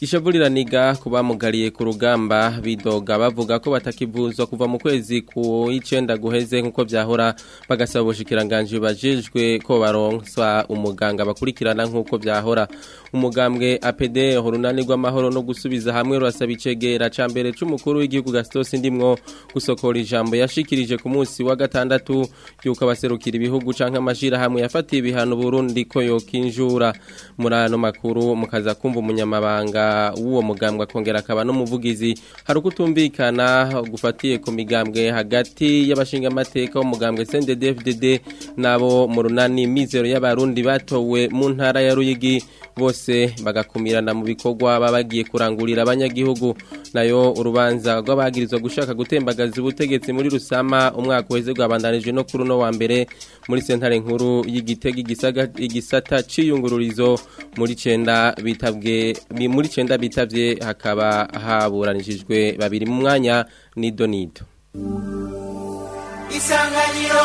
ishavuriraniga ku bamugariye ku rugamba bidoga bavuga ko batakibuzwa kuva mu kwezi ku icenda guheze nk'uko byahora bagasaba ubushikiranganji bajejwe ko baronswa umuganga bakurikirana nk'uko byahora umugambwe apd urunani rw'amahoro no gusubiza hamwe rurasaba icegera ca mbere c'umukuru w'igihugu gasitosi ndimwo gusokora ijambo yashikirije ku munsi wa gatandatu yuko abaserukira ibihugu canke amashirahamwe yafatiye ibihano burundi ko yokinjura muri ano makuru mukaza kumva umunyamabanga uwo mugambwe akongera akaba n'umuvugizi hari uko utumvikana gufatiye ku migambwe hagati y'abashingamateka b'umugambwe CNDD-FDD nabo mu runani mizero y'abarundi batowe mu ntara ya Ruyigi bose bagakumirana mu bikorwa baba bagiye kurangurira abanyagihugu nayo urubanza rw'abagirizwa gushaka gutembagaza ubutegetsi muri rusama umwaka uheze rwabandanije no kuri uno wa mbere muri sentare nkuru y'igitega igisata ciyungururizo muri cenda bitabwe muri icyenda bitabye hakaba haburanishijwe babiri mwanya nido nido isanganiro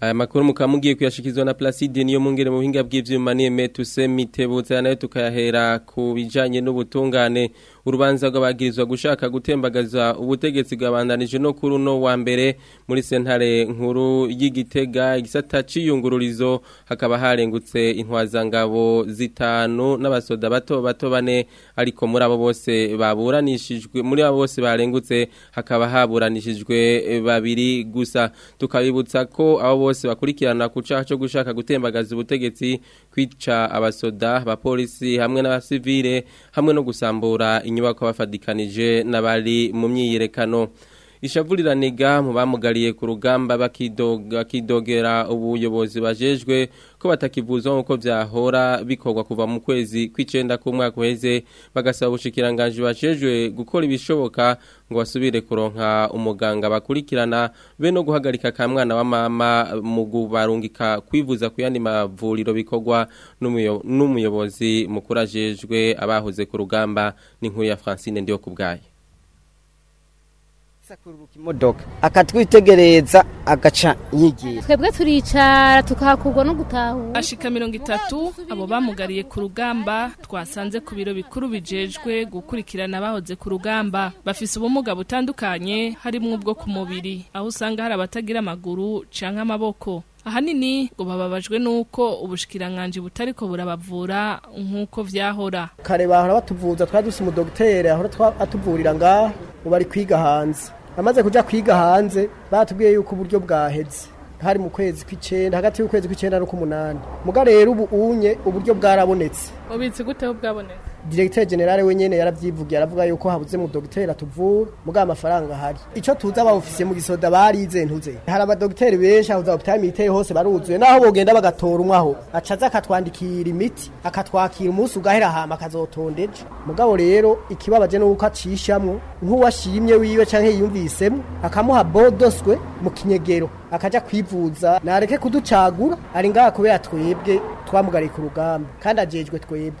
aya makuru mukaba kuyashikizwa na Placide niyo mungere mu buhinga bw'ivyuma nime tusemi tebutse nayo tukayahera ku bijanye n'ubutungane urubanza rwabagirizwa gushaka gutembagaza ubutegetsi bwabandanije no kuri uno wa mbere muri sentare nkuru y'igitega igisata cy'iyungururizo hakaba harengutse intwaza ngabo zitanu n'abasoda bato bato bane ariko muri abo bose baburanishijwe muri abo bose barengutse hakaba haburanishijwe babiri gusa tukabibutsa ko abo bose bakurikirana ku cyaha cyo gushaka gutembagaza ubutegetsi kwica abasoda abapolisi hamwe n'abasivile hamwe no gusambura inyuma nyubako bafatikanije n'abari mu myiyerekano ishavurira niga mu bamugariye ku rugamba bakidogera ubuyobozi bajejwe ko batakivuza nk'uko byahora bikorwa kuva mu kwezi kw'icyenda k'umwaka uheze bagasaba ubushikiranganji bajejwe gukora ibishoboka ngo basubire kuronka umuganga bakurikirana be no guhagarika ka mwana wa mama mu gubarungika kwivuza ku yandi mavuriro bikorwa n'umuyobozi mukuru ajejwe abahoze ku rugamba ni nkuru ya francine ndiyo kubwaye kuruhuka imodoka akatwitegereza agaca yigira twebwe turicara tukahakurwa no gutahura ashika mirongo itatu abo bamugariye ku rugamba twasanze ku biro bikuru bijejwe gukurikirana abahoze ku rugamba bafise ubumuga butandukanye harimo ubwo ku mubiri aho usanga hari abatagira amaguru canke amaboko ahanini ngo bababajwe nuko ubushikiranganji butariko burabavura nkuko vyahora kare bahora batuvuza twari dusa umudogiteri ahora atuvurira ngaha ubu ari kwiga hanze amaze kujya kwiga hanze batubwiye yuko uburyo bwaheze hari mu kwezi kw'icyenda hagati y'ukwezi kw'icyenda n'ukw'umunani muga rero ubu unye uburyo bwarabonetse ubitse gute bwabonetse Directeur General we nyene yaravyivugiye aravuga yuko habuze mu dogiteri atuvura muga amafaranga hari icyo tuza bawufise mu gisoda barize ntuze hari aba benshi aho za hospital hose baruzuye naho bogenda bagatora umwaho acaza akatwandikira imiti akatwakira umunsi ugahera hama akazotondeje mugabo rero ikibabaje nuko acishamwe nk'uwashimye wiwe canke yumvisemo akamuha bodoswe mu kinyegero akajya kwivuza nareke kuducagura ari ngaha kubera twebwe twamugariye ku rugamba kandi ajejwe twebwe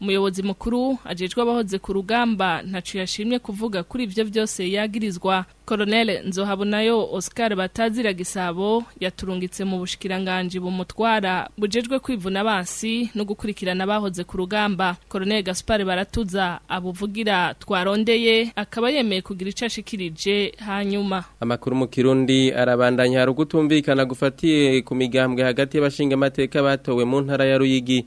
umuyobozi mukuru ajejwe abahoze ku rugamba ntacu yashimye kuvuga kuri ibyo byose yagirizwa koronele nzohabonayo oscar batazira gisabo yaturungitse mu bushikiranganji bumutwara bujejwe kwivuna abansi no gukurikirana abahoze ku rugamba koronele gaspar baratuza abuvugira twarondeye akaba yemeye kugira icyo ashikirije hanyuma amakuru mu kirundi arabandanya hari ugutumvikana urunana gufatiye ku migambwe hagati y’abashingamateka batowe mu ntara ya Ruyigi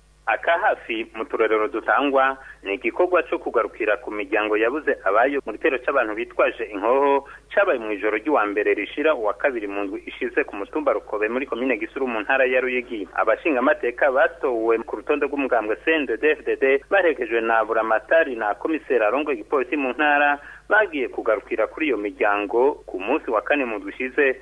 aka hafi mu turorero dutangwa ni igikorwa cyo kugarukira ku miryango yabuze abayo mu gitero cy'abantu bitwaje inkoho cyabaye mu ijoro ry'uwa mbere rishira uwa kabiri mu ndwi ishize ku mutumba rukobe muri komine gisuru mu ntara ya ruyigi abashingamateka batowe ku rutonde rw'umugambwe cndfdd baherekejwe na buramatari na komiseri arongoye igipolisi mu ntara bagiye kugarukira kuri iyo miryango ku munsi wa kane mu ndwi ishize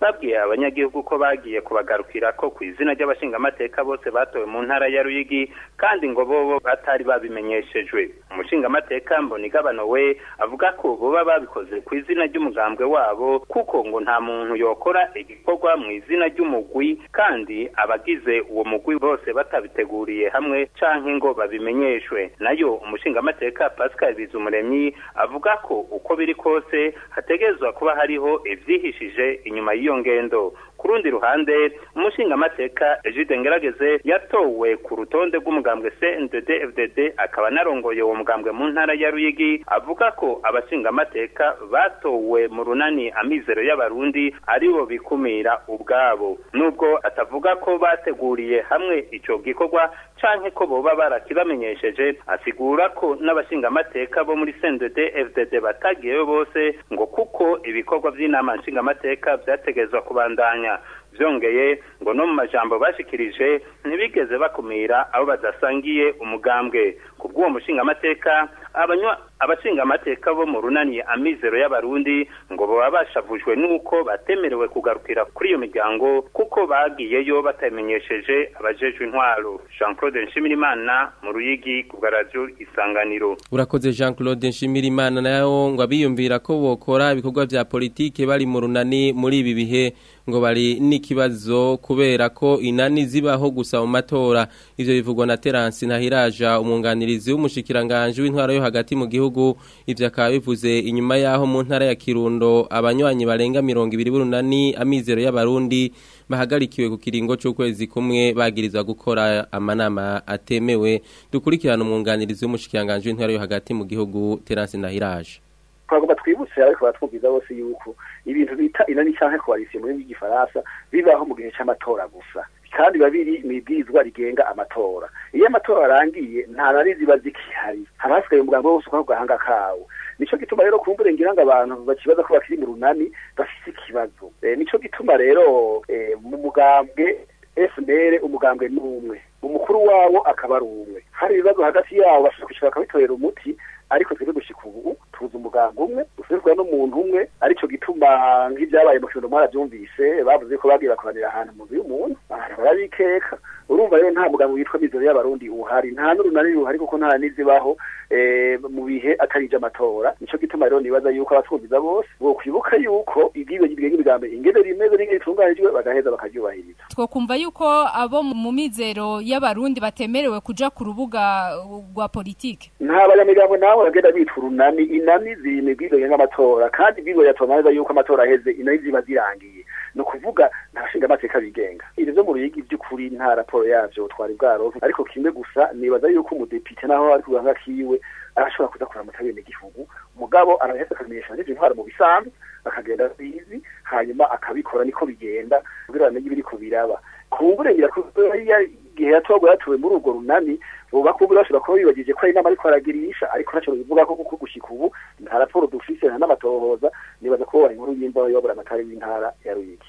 babwiye abanyagihugu ko bagiye kubagarukira ko ku izina ry'abashingamateka bose batowe mu ntara ya ruyigi kandi ngo bobo batari bari babimenyeshejwe umushingamateka mbonigabano we avuga ko boba babikoze ku izina ry'umugambwe wabo kuko ngo nta muntu yokora igikorwa mu izina ry'umugwi kandi abagize uwo mugwi bose batabiteguriye hamwe canke ngo babimenyeshwe nayo umushingamateka Pascal Bizumuremyi avuga ko uko biri kose hategezwa kuba hariho ivyihishije inyuma y'iyo ngendo ku rundi ruhande umushingamateka Egide Ngerageze yatowe ku rutonde rw'umugambwe CNDD FDD akaba narongoye uwo mugambwe mu ntara ya Ruyigi avuga ko abashingamateka batowe mu runani amizero y'abarundi aribo bikumira ubwabo nubwo atavuga ko bateguriye hamwe icyo gikorwa canke ko boba barakibamenyesheje asigura ko n'abashingamateka bo muri sendede fdd batagiye bose ngo kuko ibikorwa by'inama nshingamateka byategerezwa kubandanya byongeye ngo no mu majambo bashikirije ntibigeze bakumira abo badasangiye umugambwe ku bw'uwo mushingamateka abanywa abashinga amateka bo mu runani amizero y'abarundi ngo baba bashavujwe n'uko batemerewe kugarukira kuri iyo miryango kuko bagiyeyo batamenyesheje abajejwe intwaro jean claude nshimirimana mu ruyigi ku bwa isanganiro urakoze jean claude nshimirimana nayo ngo abiyumvira ko bokora ibikorwa bya politiki bari mu runani muri ibi bihe ngo bari n'ikibazo kubera ko inani zibaho gusa mu matora ibyo bivugwa na terance ntahiraja umwunganirizi w'umushikiranganje w'intwaro yo hagati mu gihugu gihugu ibyo akaba bivuze inyuma y'aho mu ntara ya kirundo abanywanyi barenga mirongo ibiri b'urunani amizero y'abarundi bahagarikiwe ku kiringo cy'ukwezi kumwe bagiriza gukora amanama atemewe dukurikirana umwunganirizi w'umushikiranganji w'intara yo hagati mu gihugu terasi nahiraje twagomba twibutse ariko batwumviza bose yuko ibintu bita inani canke koalisiyo muri gifaransa bibaho mu gihe cy'amatora gusa kandi babiri biri ibwirizwa rigenga amatora iyo amatora arangiye nta nari ziba zikihari haba hasigaye umugambi wose ukora ku gahanga kawo nico gituma rero kumbure ngira ngo abantu bakibaza ko bakiri mu runani bafite ikibazo e, nico gituma rero e, mu mugambwe FNL umugambwe n'umwe umukuru wawo akaba ari umwe hari ibibazo hagati yawo bashaka kwicara bakabitorera umuti ariko twebwe gushika ubu bifuza umuganga umwe usubizwa n'umuntu umwe aricyo gituma nk'ibyabaye mu kirundo mwarabyumvise bavuze ko bagiye bakoranira ahantu mu nzu y'umuntu barabikeka urumva rero nta mugambi witwa mizero y'abarundi uhari nta n'urunani ruhari kuko nta n'izibaho eh, mu bihe atarije amatora nico gituma rero nibaza yuko abatwumviza bose bo kwibuka yuko ibyiwe gibwe ingene rimeze n'ingene itunganijwe bagaheza bakaryubahiriza twokumva yuko abo mu mizero y'abarundi batemerewe kujya ku rubuga rwa politike nta banyamigambo nawe bagenda bitwa urunani inani ziri mu bwigoye nk'amatora kandi bwigoye yatonaniza yuko amatora aheze inani ziba zirangiye ni ukuvuga nta nshingamateka bigenga iri zo mu ruyigi by'ukuri nta raporo yabyo twari bwaronse ariko kimwe gusa nibaza yuko umudepite naho ari kuganga kiwe arashobora kuza kuramutsa bene gihugu mugabo arahetse akamenyesha n'ibyo ntwara mu bisanzwe akagenda bizi hanyuma akabikora niko bigenda kugira ngo amenye ibiri kubiraba ku burengera igihe yatogwa yatuwe muri urwo runani vuba ko bwose bakora bibagije ko ari nama ariko aragirisha ariko ntacyo bivuga ko kuko gushika ubu nta raporo dufise na n’amatohoza nibaza ko bari inkuru y'imbaho yobora amatari y'intara ya Ruyigi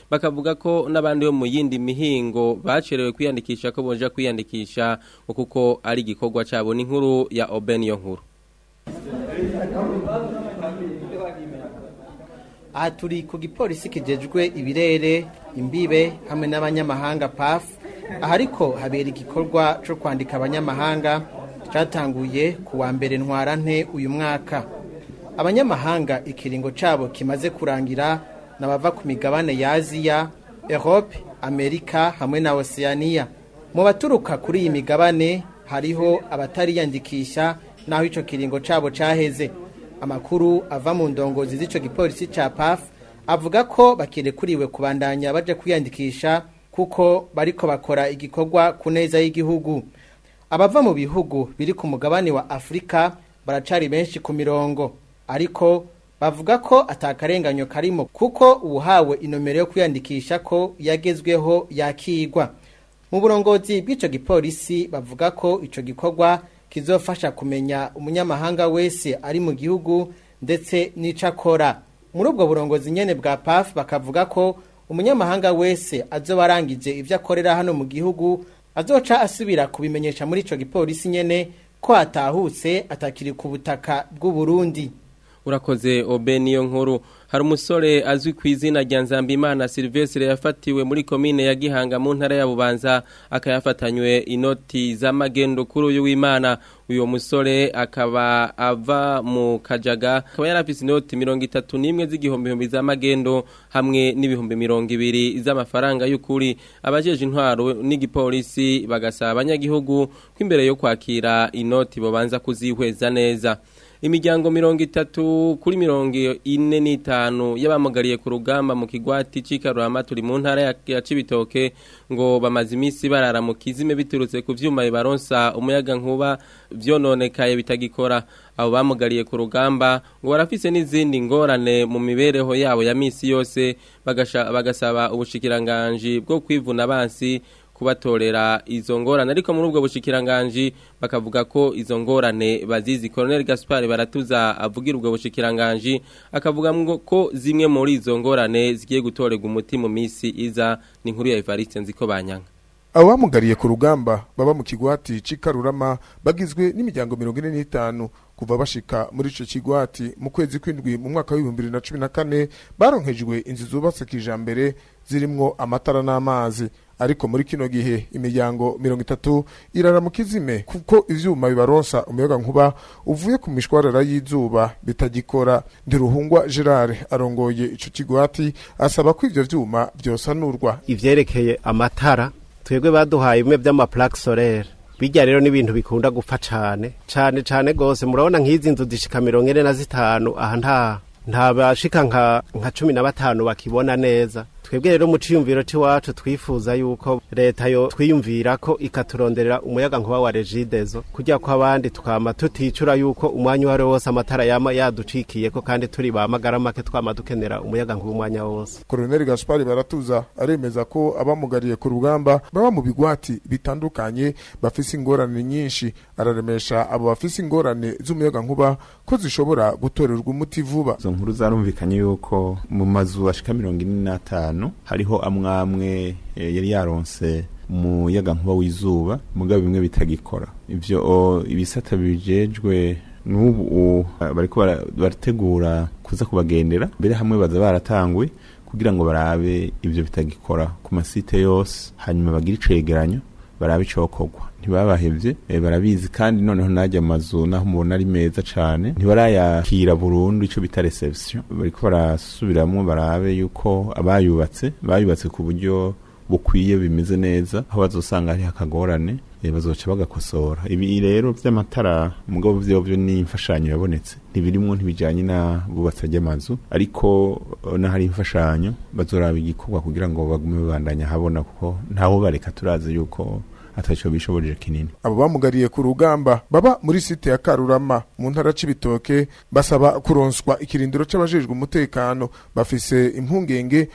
bakavuga ko n'abandi bo mu yindi mihingo bacerewe kwiyandikisha ko bajya kwiyandikisha kuko ari igikorwa cyabo n'inkuru ya Oben yo nkuru aha turi ku gipolisi kijejwe ibirere imbibe hamwe n'abanyamahanga paf aha ariko habera igikorwa cyo kwandika abanyamahanga cyatanguye ku wa mbere ntwara nte uyu mwaka abanyamahanga ikiringo cyabo kimaze kurangira n'abava ku migabane ya aziya erope amerika hamwe na oceania mu baturuka kuri iyi migabane hariho abatariyandikisha n'aho icyo kiringo cyabo cyaheze amakuru ava mu ndongozi z'icyo gipolisi cya paf avuga ko bakirekuriwe kubandanya baje kwiyandikisha kuko bariko bakora igikorwa ku neza y'igihugu abava mu bihugu biri ku mugabane wa afurika baracari benshi ku mirongo ariko bavuga ko atakarenganyo karimo kuko uwahawe inomero yo kwiyandikisha ko yagezweho yakigwa mu burongozi bw'icyo gipolisi bavuga ko icyo gikorwa kizofasha kumenya umunyamahanga wese ari mu gihugu ndetse n'icyo muri ubwo burongozi nyine bwa paf bakavuga ko umunyamahanga wese azoba arangije ibyo akorera hano mu gihugu azoca asubira kubimenyesha muri icyo gipolisi nyine ko atahutse atakiri ku butaka bw’u Burundi urakoze obe niyo nkuru hari umusore azwi ku izina rya nzambimana silvesire yafatiwe muri komine ya gihanga mu ntara ya bubanza akayafatanywe inoti z'amagendo kuri uyu w'imana uyu musore akaba ava mu kajaga akaba yarafise inoti mirongo itatu n'imwe z'igihumbi z'amagendo hamwe n'ibihumbi mirongo ibiri z'amafaranga y'ukuri abajeje intwaro n'igipolisi bagasaba abanyagihugu ko imbere yo kwakira inoti babanza kuzihweza neza imiryango mirongo itatu kuri mirongo ine n'itanu y'abamugariye ku rugamba mu kigwati cy'ikarurama turi mu ntara ya Cibitoke ngo bamaze iminsi barara mu kizime biturutse ku byuma bibaronsa umuyaga nkuba byononekaye bitagikora abo bamugariye ku rugamba ngo barafise n'izindi ngorane mu mibereho yabo ya minsi yose bagasaba ubushikiranganji bwo kwivuna abansi kubatorera izo ngorane ariko muri ubwo bushikiranganje bakavuga ko izo ngorane bazizi Colonel Gaspard baratuza avugira ubwo bushikiranganje akavuga ko zimwe muri izo ngorane zigiye gutorega umuti mu minsi iza ni nkuru ya Evariste nziko banyanga abamugariye ku rugamba baba mu kigwati c'ikarurama bagizwe n'imiryango 45 kuva bashika muri ico kigwati mu kwezi kwindwi mu mwaka wa 2014 baronkejwe inzu zubatse kijambere zirimwo amatara n'amazi ariko muri kino gihe imiryango mirongo itatu iraramuka izime kuko ivyuma bibaronsa umuyaga nkuba uvuye ku mishwarara y'izuba bitagikora ntiruhungwa Gerard arongoye ico kigwati asaba ko ivyo vyuma byosanurwa ibyerekeye amatara twebwe baduhaye bimwe vy'ama plaque solaire bijya rero ni ibintu bikunda gupfa cyane. cyane cyane gose murabona nk'izi nzu zishika mirongo ine na zitanu aha nta nta bashika nka cumi na batanu bakibona neza twebwe rero mu ciyumviro c'iwacu twifuza yuko leta yo twiyumvira ko ikaturonderera umuyaga nkuba wa regidezo kujya ko abandi twama tuticura yuko umwanya ari wose amatara yama ko kandi turi ba magara make twama dukenera umuyaga nkuba umwanya wose Colonel Gaspari baratuza aremeza ko abamugariye ku rugamba baba mu bigwati bitandukanye bafise ingorane nyinshi araremesha abo bafise ingorane z'umuyaga nkuba ko zishobora gutorerwa umuti vuba izo nkuru zarumvikanye yuko mu mazu ashika mirongo ine n'atanu hariho amwamwe e, yari yaronse umuyaga nkuba w'izuba mugabe bimwe bitagikora ibyo ibisata bijejwe n'ubu bari barategura kuza kubagendera mbere hamwe baza baratanguye kugira ngo barabe ibyo bitagikora ku masite yose hanyuma bagire icegeranyo barabe icokorwa ntibabahebye eh, barabizi kandi noneho najya amazu naho umubona ari meza cyane ntibarayakira burundu icyo bita bari bariko barasubiramo barabe yuko abayubatse bayubatse ku buryo bukwiye bimeze neza aho bazosanga ari akagorane eh, bazoca bagakosora ibi rero by'amatara mugabo byo byo ni imfashanyo yabonetse ntibirimwo ntibijanye na bubatse ry'amazu ariko eh, n'ahari imfashanyo bazoraba igikorwa kugira ngo bagume babandanya habona kuko ntaho bareka turazi yuko atacyo bishoboje kinini abo bamugariye ku rugamba baba muri site ya Karurama mu ntara c'ibitoke basaba kuronswa ikirindiro cy’abajejwe umutekano bafise impungenge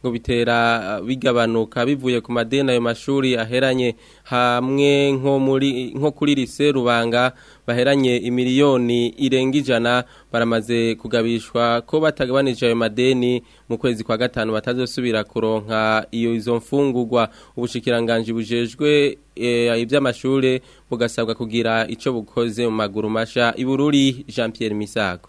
ngo bitera uh, bigabanuka bivuye ku madeni ayo mashuri aheranye hamwe nko muri nko kuri lise rubanga baheranye imiliyoni irenga ijana baramaze kugabishwa ko batagabanije ayo madeni mu kwezi kwa gatanu batazosubira kuronka iyo izo mfungurwa ubushikiranganje bujejwe eh, iby'amashure bugasabwa kugira icyo bukoze mu maguru masha ibururi Jean Pierre Misago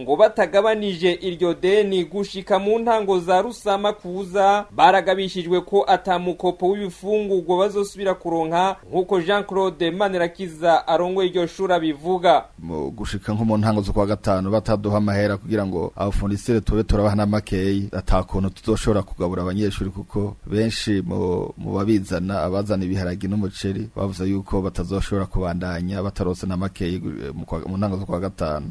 ngo batagabanije iryo deni gushika mu ntango za rusama kuza baragabishijwe ko atamukopo w'ibifungurwa bazosubira kuronka nk'uko jean claude manirakiza arongoye iryo shuri bivuga gushika nko mu ntango zo kwa gatanu bataduha amahera kugira ngo abafundisire tube turabaha n'amakeyi atakuntu tuzoshobora kugabura abanyeshuri kuko benshi mu babizana abazana ibiharagi n'umuceri bavuze yuko batazoshobora kubandanya batarose n'amakeyi mu ntango zo kwa gatanu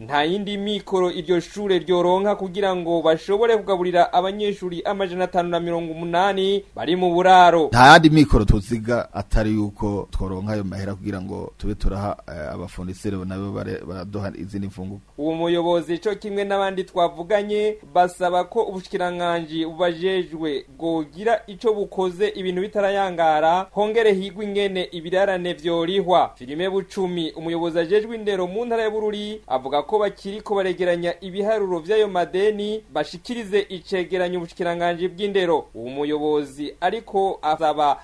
nta yindi mikoro iryo shure ryoronka kugira ngo bashobore kugaburira abanyeshuri amajana atanu na mirongo umunani bari mu buraro nta yandi mikoro tuziga atari yuko tworonka ayo mahera kugira ngo tube turaha eh, abafundisire nabo baraduha izindi mfunguko uwo muyobozi cyo kimwe n'abandi twavuganye basaba ko ubushyikiranganji bubajejwe bwogira icyo bukoze ibintu bitarayangara hongere higwe ingene ibirarane byorihwa filime bucumi umuyobozi ajejwe indero mu ntara ya bururi avuga ko bakiri ko baregeranya ibiharuro byayo madeni bashikirize icegeranyo ubushyikiranganji bw'indero uwo muyobozi ariko asaba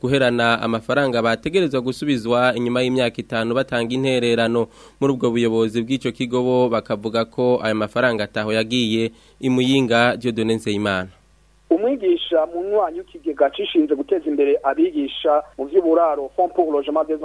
guherana amafaranga bategerezwa gusubizwa inyuma nyuma y'imyaka itanu batanga intererano muri ubwo buyobozi bw'icyo Kigobo bakavuga ko aya mafaranga ataho yagiye imuyinga Dieudonne Nzeyimana umwigisha mu nywanyi w'ikigega cishinze guteza imbere abigisha mu vy'uburaro fond pour logement des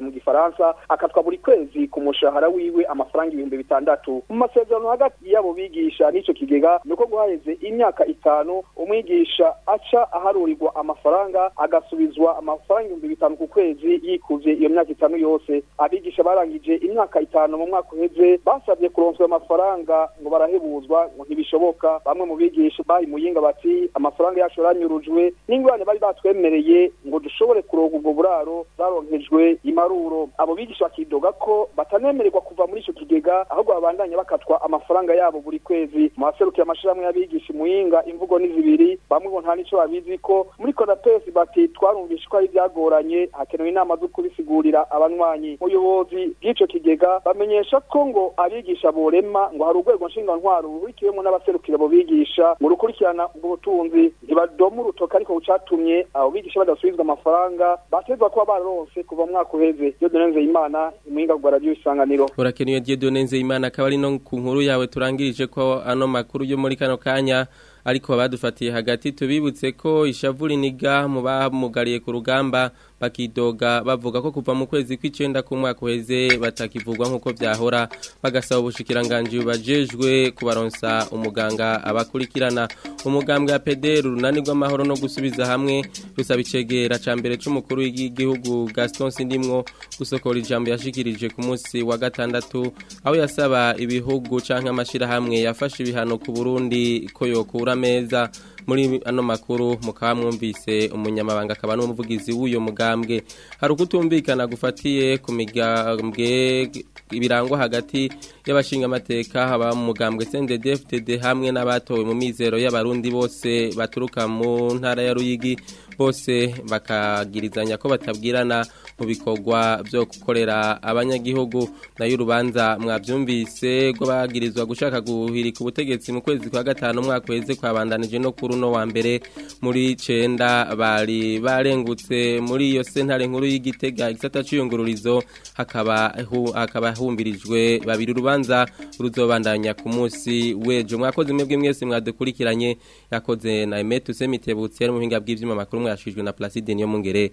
mu gifaransa akatwa buri kwezi ku mushahara wiwe amafaranga ibihumbi bitandatu mu masezerano hagati y'abo bigisha nicyo kigega nuko guhaheze imyaka itanu umwigisha aca aharurirwa amafaranga agasubizwa amafaranga ibihumbi bitanu ku kwezi yikuze iyo myaka itanu yose abigisha barangije imyaka itanu mu mwaka uheze basabye kuronswa amafaranga ngo barahebuzwa ngo ntibishoboka bamwe mu bigisha bahimuye bahinga bati amafaranga yacu yaranyurujwe n'ingurane bari batwemereye ngo dushobore kuronka ubwo buraro zaronkejwe imaruro abo bigisha bakidoga ko batanemererwa kuva muri icyo kigega ahubwo babandanya bakatwa amafaranga yabo buri kwezi mu baserukiye amashirahamwe y'abigisha imuhinga imvugo n'izibiri bamwe ngo nta n'icyo babizi ko muri konapesi bati twarumvishe ko ari ibyagoranye hakenewe inama zo kubisigurira abanywanyi ubuyobozi bw'icyo kigega bamenyesha ko ngo abigisha borema ngo hari urwego nshinga ntwaro rurikiwemo n'abaserukira abo bigisha ngo rukurikira gukurikirana ubwo butunzi ntibadoma urutoka ariko bucatumye abo bigisha badasubizwa amafaranga batezwa kuba baronse kuva mu mwaka uheze Dieudonne Nzeyimana imuhinga gwa radio isanganiro urakeneye Dieudonne Nzeyimana akaba ari no ku nkuru yawe turangirije ko ano makuru yo muri kano kanya ariko badufatiye hagati tubibutse ko ishavu riniga mu bamugariye ku rugamba bakidoga bavuga ko kuva mu kwezi kw'icenda k'umwaka uheze batakivugwa nk'uko byahora bagasaba ubushikiranganji bajejwe kubaronsa umuganga abakurikirana umugambwe wa PDR urunani rw'amahoro no gusubiza hamwe rusaba icegera ca mbere c'umukuru w'igihugu Gaston Sindimwo gusokora ijambo yashikirije ku munsi wa gatandatu aho yasaba ibihugu canke amashira yafashe ibihano ku Burundi ko yokura meza muri ano makuru mukaba mwumvise umunyamabanga akaba n'umuvugizi w'uyu mugambwe hari ukutumvikana gufatiye ku migambwe ibirango hagati y'abashingamateka haba mu mugambwe cndd hamwe n'abatowe mu mizero y'abarundi bose baturuka mu ntara ya Ruyigi bose bakagirizanya ko batabwirana mu bikorwa byo gukorera abanyagihugu nayo urubanza mwabyumvise rw'abagirizwa gushaka guhirika ubutegetsi mu kwezi kwa gatanu umwaka uheze kwabandanije no kuri uno wa mbere muri cenda bari barengutse muri iyo sentare nkuru y'igitega igisata cy'iyungururizo hakaba hakaba humbirijwe babiri urubanza ruzobandanya ku munsi wejo mwakoze mwebwe mwese mwadukurikiranye yakoze na Emetu Semitebutse mu buhinga bw'ivyuma makuru mwashijwe na Placide niyo mungere